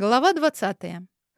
Глава 20.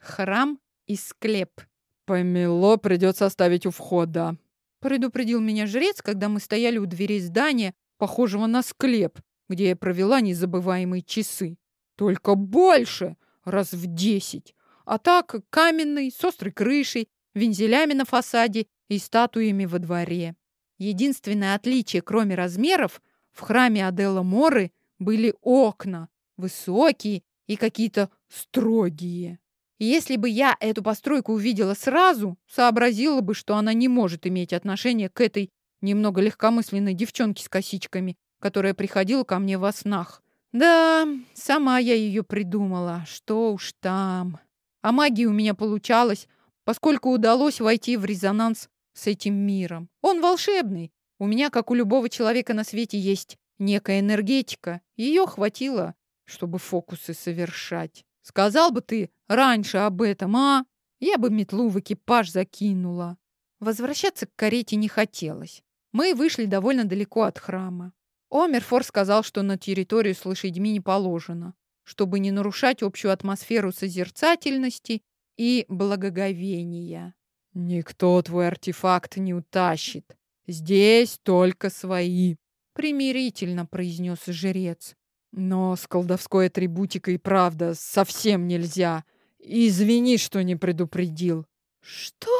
Храм и склеп. «Помело придется оставить у входа», — предупредил меня жрец, когда мы стояли у дверей здания, похожего на склеп, где я провела незабываемые часы. Только больше, раз в десять. А так каменный, с острой крышей, вензелями на фасаде и статуями во дворе. Единственное отличие, кроме размеров, в храме Аделла Моры были окна, высокие и какие-то строгие. Если бы я эту постройку увидела сразу, сообразила бы, что она не может иметь отношения к этой немного легкомысленной девчонке с косичками, которая приходила ко мне во снах. Да, сама я ее придумала, что уж там. А магия у меня получалась, поскольку удалось войти в резонанс с этим миром. Он волшебный. У меня, как у любого человека на свете, есть некая энергетика. Ее хватило чтобы фокусы совершать. Сказал бы ты раньше об этом, а? Я бы метлу в экипаж закинула. Возвращаться к карете не хотелось. Мы вышли довольно далеко от храма. Омерфор сказал, что на территорию с лошадьми не положено, чтобы не нарушать общую атмосферу созерцательности и благоговения. «Никто твой артефакт не утащит. Здесь только свои», — примирительно произнес жрец. Но с колдовской атрибутикой, правда, совсем нельзя. Извини, что не предупредил. Что?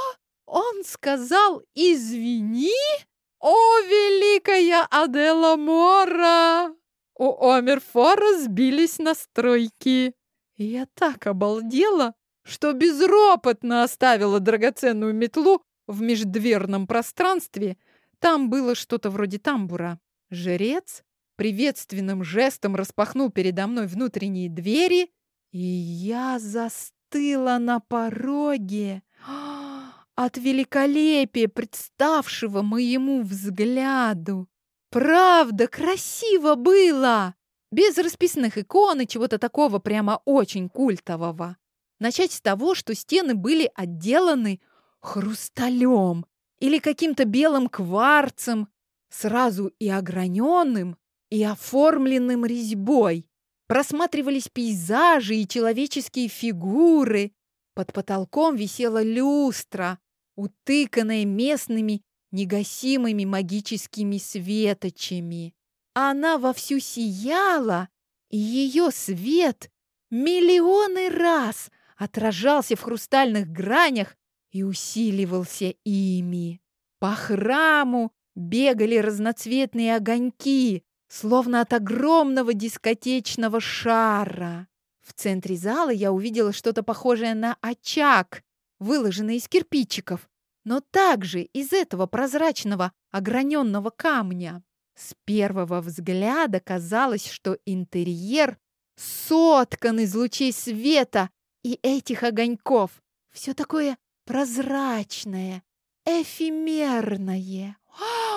Он сказал «извини»? О, великая Адела Мора! У Омерфора сбились настройки. Я так обалдела, что безропотно оставила драгоценную метлу в междверном пространстве. Там было что-то вроде тамбура. Жрец приветственным жестом распахнул передо мной внутренние двери, и я застыла на пороге от великолепия, представшего моему взгляду. Правда, красиво было! Без расписанных икон и чего-то такого прямо очень культового. Начать с того, что стены были отделаны хрусталем или каким-то белым кварцем, сразу и ограненным, и оформленным резьбой. Просматривались пейзажи и человеческие фигуры. Под потолком висела люстра, утыканная местными негасимыми магическими светочами. Она вовсю сияла, и ее свет миллионы раз отражался в хрустальных гранях и усиливался ими. По храму бегали разноцветные огоньки, словно от огромного дискотечного шара. В центре зала я увидела что-то похожее на очаг, выложенный из кирпичиков, но также из этого прозрачного ограненного камня. С первого взгляда казалось, что интерьер соткан из лучей света и этих огоньков. Все такое прозрачное, эфемерное. Вау!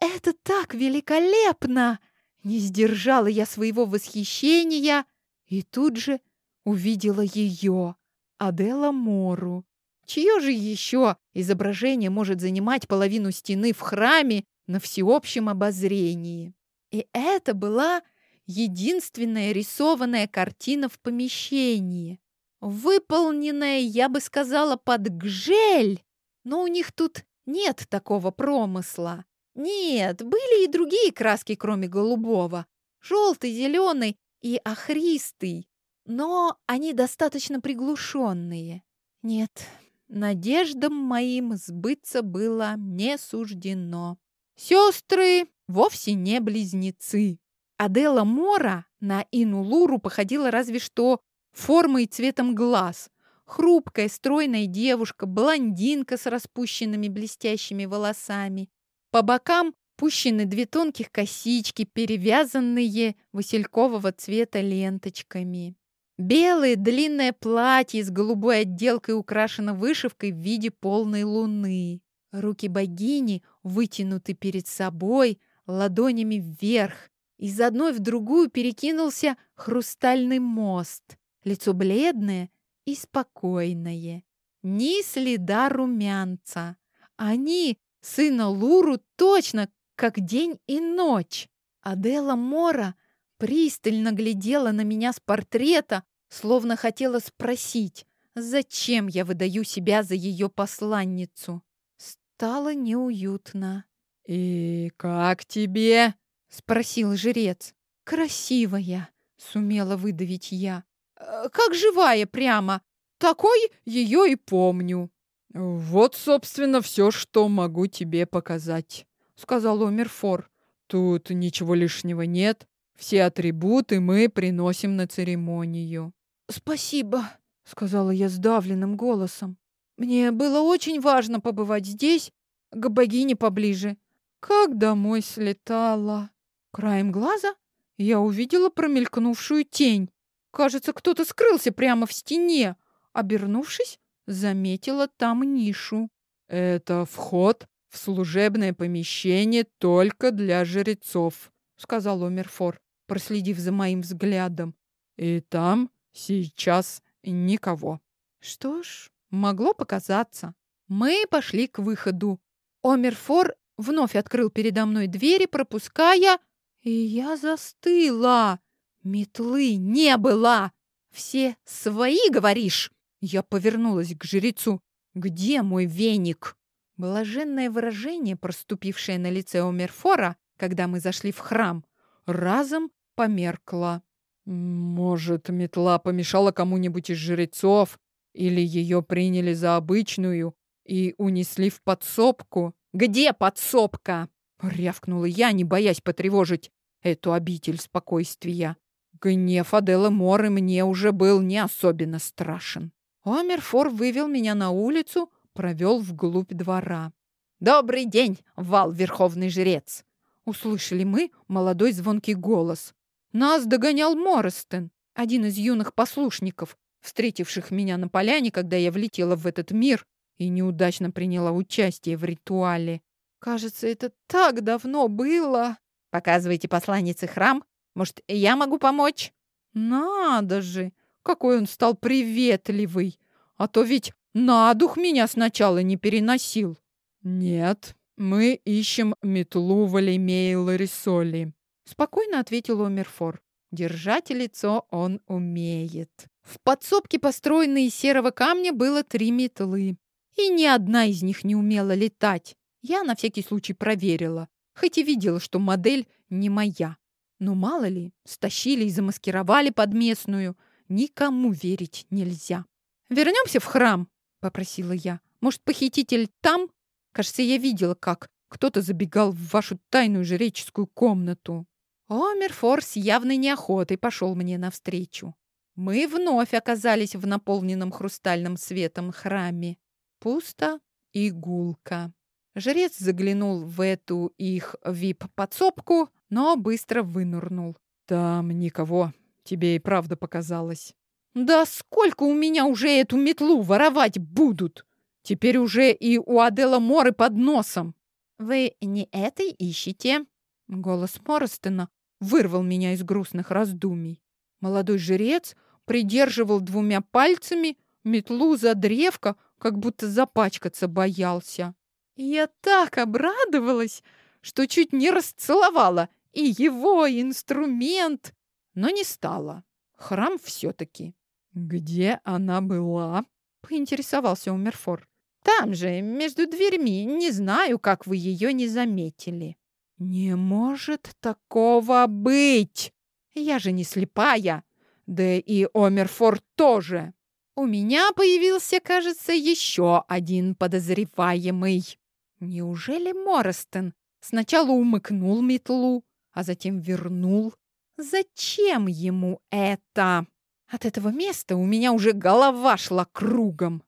«Это так великолепно!» Не сдержала я своего восхищения и тут же увидела ее, Адела Мору. Чье же еще изображение может занимать половину стены в храме на всеобщем обозрении? И это была единственная рисованная картина в помещении, выполненная, я бы сказала, под гжель, но у них тут нет такого промысла. Нет, были и другие краски, кроме голубого. Желтый, зеленый и охристый. Но они достаточно приглушенные. Нет, надеждам моим сбыться было не суждено. Сестры вовсе не близнецы. Адела Мора на Инулуру походила разве что формой и цветом глаз. Хрупкая, стройная девушка, блондинка с распущенными блестящими волосами. По бокам пущены две тонких косички, перевязанные василькового цвета ленточками. Белое длинное платье с голубой отделкой украшено вышивкой в виде полной луны. Руки богини вытянуты перед собой, ладонями вверх. Из одной в другую перекинулся хрустальный мост. Лицо бледное и спокойное. Ни следа румянца. Они Сына Луру точно, как день и ночь. Адела Мора пристально глядела на меня с портрета, словно хотела спросить, зачем я выдаю себя за ее посланницу. Стало неуютно. «И как тебе?» — спросил жрец. «Красивая», — сумела выдавить я. «Э, «Как живая прямо. Такой ее и помню». «Вот, собственно, все, что могу тебе показать», — сказал Омерфор. «Тут ничего лишнего нет. Все атрибуты мы приносим на церемонию». «Спасибо», — сказала я сдавленным голосом. «Мне было очень важно побывать здесь, к богине поближе. Как домой слетала!» Краем глаза я увидела промелькнувшую тень. Кажется, кто-то скрылся прямо в стене. Обернувшись, заметила там нишу. «Это вход в служебное помещение только для жрецов», — сказал Омерфор, проследив за моим взглядом. «И там сейчас никого». Что ж, могло показаться. Мы пошли к выходу. Омерфор вновь открыл передо мной двери, пропуская, и я застыла. Метлы не было. Все свои, говоришь? Я повернулась к жрецу. «Где мой веник?» Блаженное выражение, проступившее на лице Омерфора, когда мы зашли в храм, разом померкло. «Может, метла помешала кому-нибудь из жрецов, или ее приняли за обычную и унесли в подсобку?» «Где подсобка?» — рявкнула я, не боясь потревожить эту обитель спокойствия. Гнев Аделы Моры мне уже был не особенно страшен. Омерфор вывел меня на улицу, провел вглубь двора. «Добрый день, вал верховный жрец!» Услышали мы молодой звонкий голос. Нас догонял Морестен, один из юных послушников, встретивших меня на поляне, когда я влетела в этот мир и неудачно приняла участие в ритуале. Кажется, это так давно было. Показывайте посланнице храм. Может, я могу помочь? Надо же! Какой он стал приветливый! А то ведь на дух меня сначала не переносил. Нет, мы ищем метлу Валимеи Ларисоли. Спокойно ответил Омерфор. Держать лицо он умеет. В подсобке, построенной из серого камня, было три метлы. И ни одна из них не умела летать. Я на всякий случай проверила, хоть и видела, что модель не моя. Но мало ли, стащили и замаскировали под местную – Никому верить нельзя. «Вернемся в храм», — попросила я. «Может, похититель там? Кажется, я видела, как кто-то забегал в вашу тайную жреческую комнату». Омерфор с явной неохотой пошел мне навстречу. Мы вновь оказались в наполненном хрустальным светом храме. Пусто и гулко. Жрец заглянул в эту их вип-подсобку, но быстро вынырнул. «Там никого», Тебе и правда показалось. Да сколько у меня уже эту метлу воровать будут? Теперь уже и у Адела Моры под носом. Вы не этой ищете? Голос Моростена вырвал меня из грустных раздумий. Молодой жрец придерживал двумя пальцами метлу за древко, как будто запачкаться боялся. Я так обрадовалась, что чуть не расцеловала и его инструмент, но не стала. Храм все-таки. «Где она была?» — поинтересовался Умерфор. «Там же, между дверьми. Не знаю, как вы ее не заметили». «Не может такого быть! Я же не слепая. Да и Омерфор тоже. У меня появился, кажется, еще один подозреваемый. Неужели Моростен сначала умыкнул метлу, а затем вернул Зачем ему это? От этого места у меня уже голова шла кругом.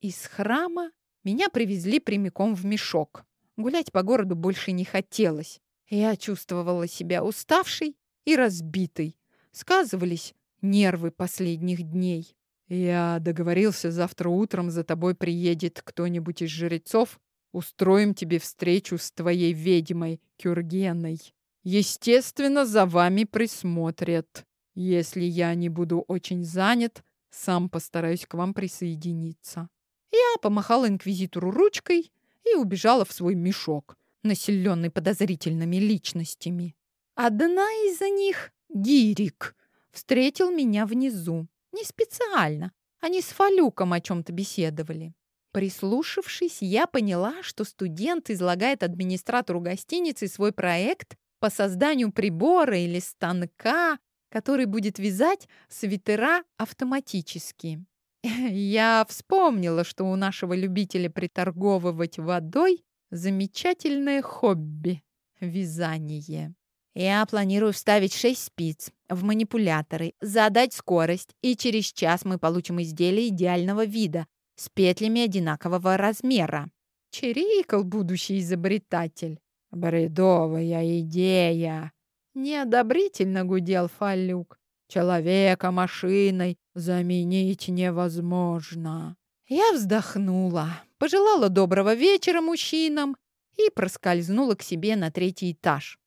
Из храма меня привезли прямиком в мешок. Гулять по городу больше не хотелось. Я чувствовала себя уставшей и разбитой. Сказывались нервы последних дней. Я договорился, завтра утром за тобой приедет кто-нибудь из жрецов. Устроим тебе встречу с твоей ведьмой Кюргеной. Естественно, за вами присмотрят. Если я не буду очень занят, сам постараюсь к вам присоединиться. Я помахала инквизитору ручкой и убежала в свой мешок, населенный подозрительными личностями. Одна из них, Гирик, встретил меня внизу. Не специально. Они с Фалюком о чем-то беседовали. Прислушавшись, я поняла, что студент излагает администратору гостиницы свой проект по созданию прибора или станка, который будет вязать свитера автоматически. Я вспомнила, что у нашего любителя приторговывать водой замечательное хобби — вязание. Я планирую вставить шесть спиц в манипуляторы, задать скорость, и через час мы получим изделие идеального вида, с петлями одинакового размера. Чирикал будущий изобретатель. «Бредовая идея!» Неодобрительно гудел Фалюк. «Человека машиной заменить невозможно». Я вздохнула, пожелала доброго вечера мужчинам и проскользнула к себе на третий этаж.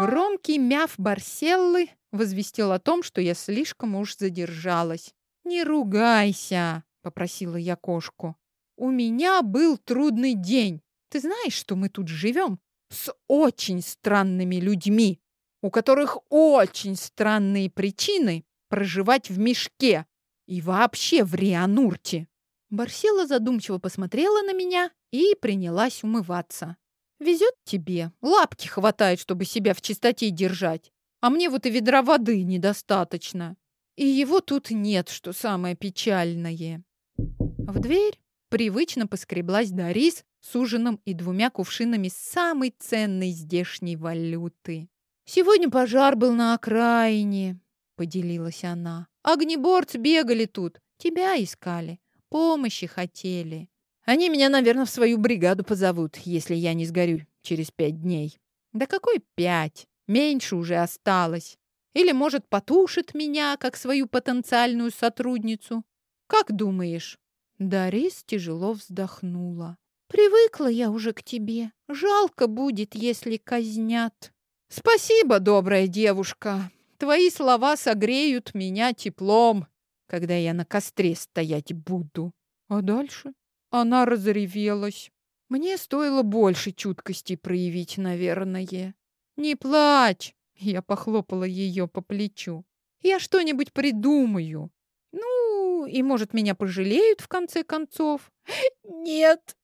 Громкий мяв Барселлы возвестил о том, что я слишком уж задержалась. «Не ругайся!» — попросила я кошку. «У меня был трудный день. Ты знаешь, что мы тут живем с очень странными людьми, у которых очень странные причины проживать в мешке и вообще в Рианурте». Барсела задумчиво посмотрела на меня и принялась умываться. «Везет тебе. Лапки хватает, чтобы себя в чистоте держать. А мне вот и ведра воды недостаточно. И его тут нет, что самое печальное». В дверь привычно поскреблась Дарис с ужином и двумя кувшинами самой ценной здешней валюты. «Сегодня пожар был на окраине», — поделилась она. «Огнеборцы бегали тут, тебя искали, помощи хотели. Они меня, наверное, в свою бригаду позовут, если я не сгорю через пять дней». «Да какой пять? Меньше уже осталось. Или, может, потушит меня, как свою потенциальную сотрудницу? Как думаешь?» Дарис тяжело вздохнула. «Привыкла я уже к тебе. Жалко будет, если казнят». «Спасибо, добрая девушка. Твои слова согреют меня теплом, когда я на костре стоять буду». А дальше она разревелась. Мне стоило больше чуткости проявить, наверное. «Не плачь!» — я похлопала ее по плечу. «Я что-нибудь придумаю. Ну, и, может, меня пожалеют в конце концов?» «Нет,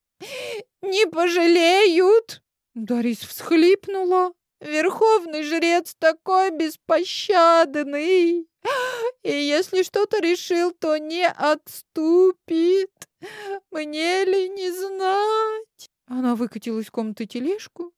не пожалеют!» Дарис всхлипнула. «Верховный жрец такой беспощадный, и если что-то решил, то не отступит. Мне ли не знать?» Она выкатилась в комнату тележку,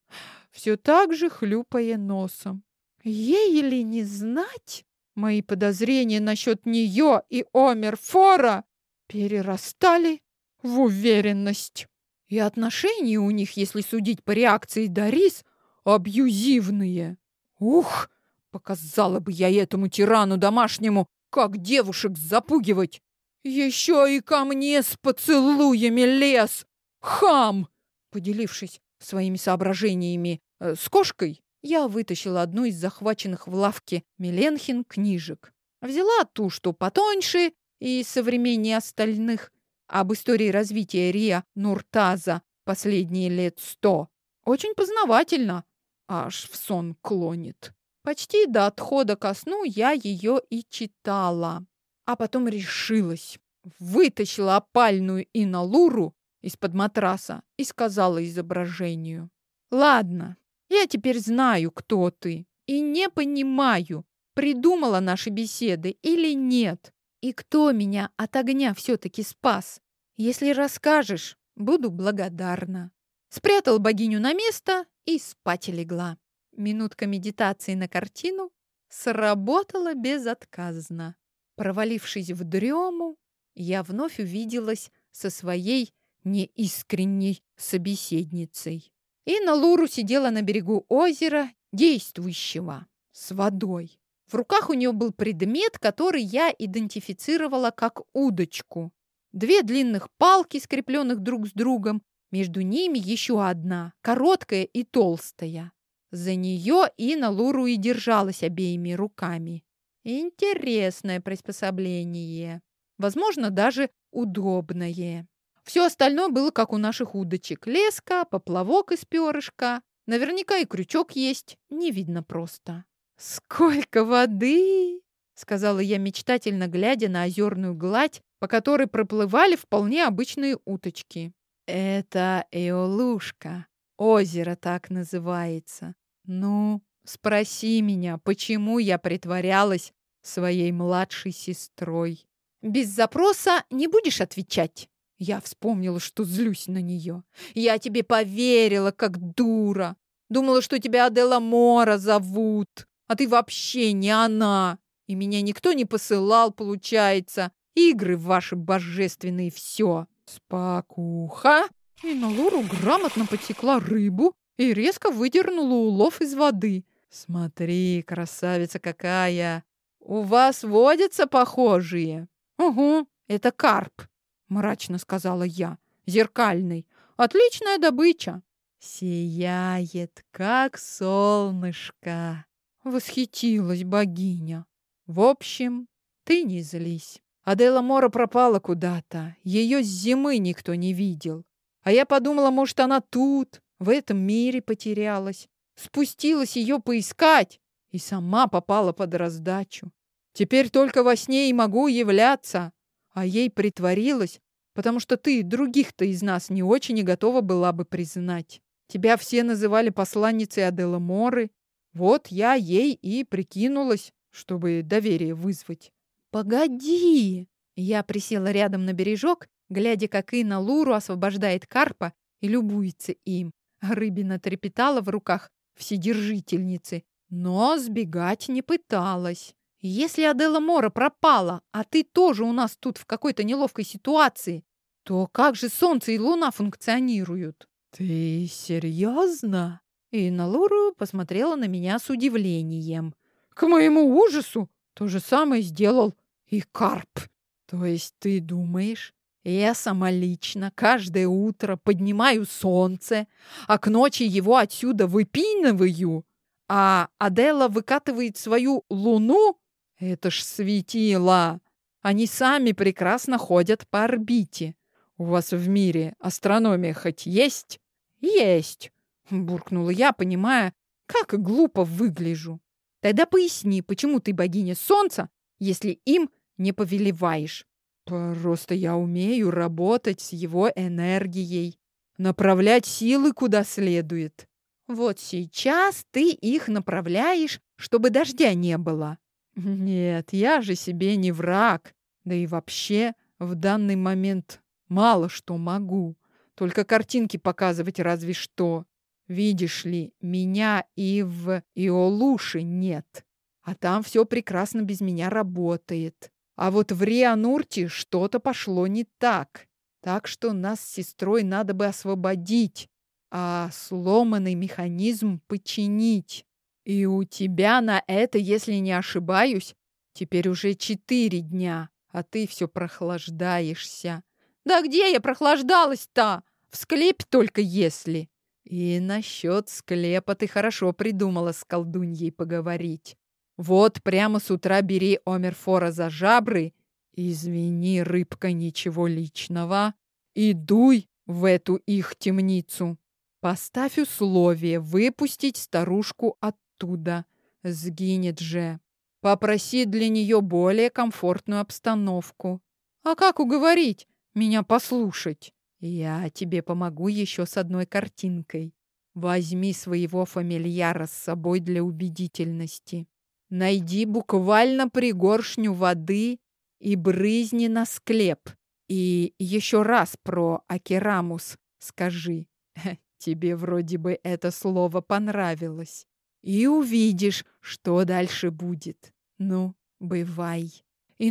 все так же хлюпая носом. Ей ли не знать? Мои подозрения насчет нее и Омер Фора перерастали в уверенность. И отношения у них, если судить по реакции Дарис, абьюзивные. Ух, показала бы я этому тирану домашнему, как девушек запугивать. Еще и ко мне с поцелуями лез. Хам! Поделившись своими соображениями э, с кошкой, я вытащила одну из захваченных в лавке Меленхин книжек. Взяла ту, что потоньше и современнее остальных, об истории развития Риа Нуртаза последние лет сто. Очень познавательно, аж в сон клонит. Почти до отхода ко сну я ее и читала. А потом решилась. Вытащила опальную иналуру из-под матраса и сказала изображению. «Ладно, я теперь знаю, кто ты, и не понимаю, придумала наши беседы или нет. И кто меня от огня все-таки спас? Если расскажешь, буду благодарна. Спрятал богиню на место и спать легла. Минутка медитации на картину сработала безотказно. Провалившись в дрему, я вновь увиделась со своей неискренней собеседницей. И на Луру сидела на берегу озера, действующего, с водой. В руках у нее был предмет, который я идентифицировала как удочку. Две длинных палки, скрепленных друг с другом, между ними еще одна, короткая и толстая. За нее и на Луру и держалась обеими руками. Интересное приспособление. Возможно, даже удобное. Все остальное было как у наших удочек. Леска, поплавок из перышка. Наверняка и крючок есть. Не видно просто. Сколько воды! сказала я мечтательно, глядя на озерную гладь, по которой проплывали вполне обычные уточки. Это Эолушка. Озеро так называется. Ну, спроси меня, почему я притворялась своей младшей сестрой? Без запроса не будешь отвечать? Я вспомнила, что злюсь на нее. Я тебе поверила, как дура. Думала, что тебя Адела Мора зовут, а ты вообще не она. И меня никто не посылал, получается. Игры ваши божественные, все. Спокуха. И на Лору грамотно потекла рыбу и резко выдернула улов из воды. Смотри, красавица какая! У вас водятся похожие? Угу, это карп мрачно сказала я. Зеркальный. Отличная добыча. Сияет, как солнышко. Восхитилась богиня. В общем, ты не злись. Адела Мора пропала куда-то. Ее с зимы никто не видел. А я подумала, может, она тут, в этом мире потерялась. Спустилась ее поискать и сама попала под раздачу. Теперь только во сне и могу являться а ей притворилась, потому что ты других-то из нас не очень и готова была бы признать. Тебя все называли посланницей Аделла Моры. Вот я ей и прикинулась, чтобы доверие вызвать. Погоди! Я присела рядом на бережок, глядя, как Инна Луру освобождает карпа и любуется им. Рыбина трепетала в руках вседержительницы, но сбегать не пыталась. Если Адела Мора пропала, а ты тоже у нас тут в какой-то неловкой ситуации, то как же Солнце и Луна функционируют? Ты серьезно? И Налуру посмотрела на меня с удивлением. К моему ужасу то же самое сделал и Карп. То есть ты думаешь, я сама лично каждое утро поднимаю солнце, а к ночи его отсюда выпинываю, а Адела выкатывает свою луну это ж светило! Они сами прекрасно ходят по орбите. У вас в мире астрономия хоть есть? Есть, буркнула я, понимая, как глупо выгляжу. Тогда поясни, почему ты богиня солнца, если им не повелеваешь? Просто я умею работать с его энергией, направлять силы куда следует. Вот сейчас ты их направляешь, чтобы дождя не было. Нет, я же себе не враг. Да и вообще в данный момент мало что могу. Только картинки показывать разве что. Видишь ли, меня и в Иолуше нет. А там все прекрасно без меня работает. А вот в Рианурте что-то пошло не так. Так что нас с сестрой надо бы освободить, а сломанный механизм починить. И у тебя на это, если не ошибаюсь, теперь уже четыре дня, а ты все прохлаждаешься. Да где я прохлаждалась-то? В склепе только если. И насчет склепа ты хорошо придумала с колдуньей поговорить. Вот прямо с утра бери Омерфора за жабры, извини, рыбка, ничего личного, и дуй в эту их темницу. Поставь условие выпустить старушку от оттуда. Сгинет же. Попроси для нее более комфортную обстановку. А как уговорить меня послушать? Я тебе помогу еще с одной картинкой. Возьми своего фамильяра с собой для убедительности. Найди буквально пригоршню воды и брызни на склеп. И еще раз про Акерамус скажи. Тебе вроде бы это слово понравилось и увидишь, что дальше будет. Ну, бывай. И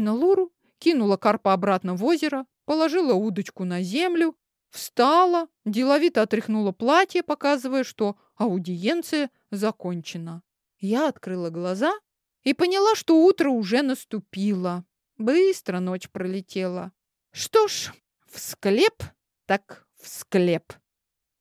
кинула карпа обратно в озеро, положила удочку на землю, встала, деловито отряхнула платье, показывая, что аудиенция закончена. Я открыла глаза и поняла, что утро уже наступило. Быстро ночь пролетела. Что ж, в склеп так в склеп.